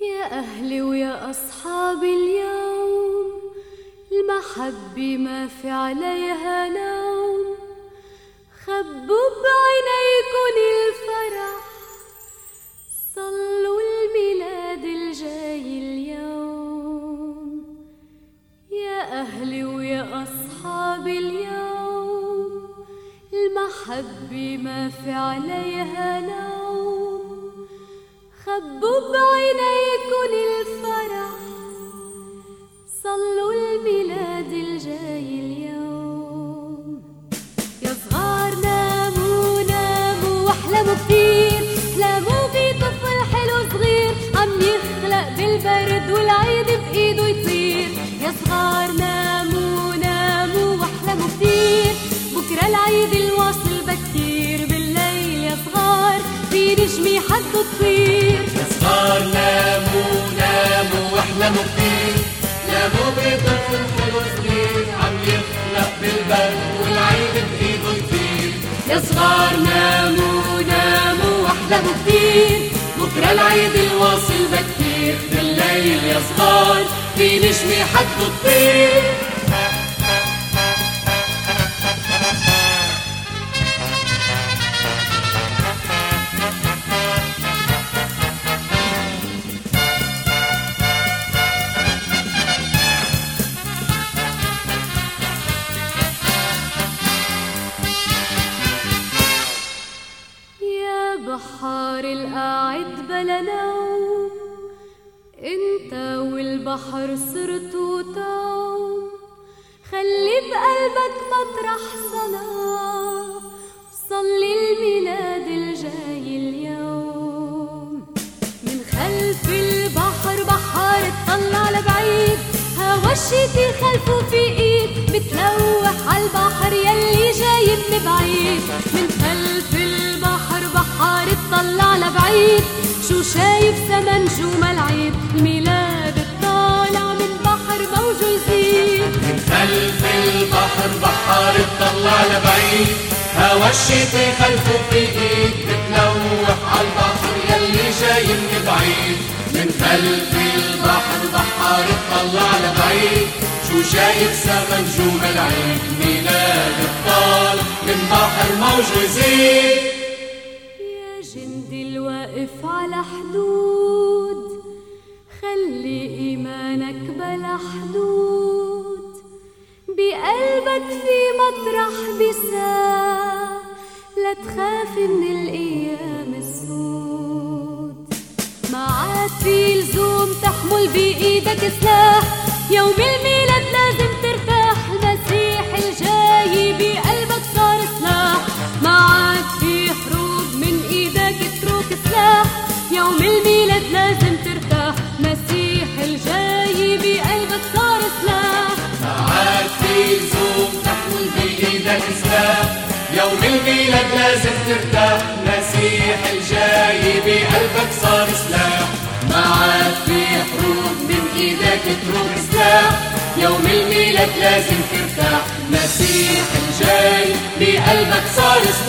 يا أهلي ويا أصحابي اليوم المحبة ما في عليها لوم خبوا بعينيكن الفرح صلوا الميلاد الجاي اليوم. يا أهلي ويا أصحابي اليوم المحبة ما في عليها لوم خبوا بعينيكن الفرح صلوا الميلاد الجاي اليوم. يا صغار ناموا ناموا واحلموا كتير احلموا بطفل حلو صغير. عم يخلق بالبرد والعيد بإيده يطير. يا صغار ناموا ناموا واحلموا كتير بكرة العيد الواصل بكير. بالليل يا صغار في نجمة حد تطير واحلموا كتير ناموا بطفل حلو صغير عم يخلق بالبرد والعيد بايده يطير يا صغار ناموا ناموا واحلموا كتير بكرة العيد الواصل بكير. بالليل يا صغار في نجمة حد تطير بلا نوم انت والبحر صرتوا توم خلي بقلبك مطرح صلاة. صلي الميلاد الجاي اليوم. من خلف البحر بحار اطلع لبعيد هوا الشتي خلفه في ايد. بتلوح عالبحر يلي جاي من بعيد. من خلف البحر بحار اطلع لبعيد شو شايف سما نجوم العيد الميلاد الطالع من بحر موجه يزيد. من خلف البحر بحار اطلع لبعيد. هوا الشتي خلفه في ايد بتلوح عالبحر يلي جاي من بعيد. من خلف البحر بحار اطلع لبعيد. شو شايف سما نجوم العيد ميلاد الطالع من بحر موج جندي الواقف على حدود خلي إيمانك بلا حدود. بقلبك في مطرح بساع لا تخاف من الأيام السود ما عاد في لزوم تحمل بإيدك سلاح. يوم الميلاد يوم الميلاد لازم ترتاح. مسيح الجاي بقلبك صار سلاح عاد في زوم تحمل بإيدك سلاح يوم الميلاد لازم ترتاح. مسيح الجاي بقلبك صار سلاح ما عاد في حروب من إيدك تروح سلاح يوم الميلاد لازم ترتاح. مسيح الجاي بقلبك صار سلاح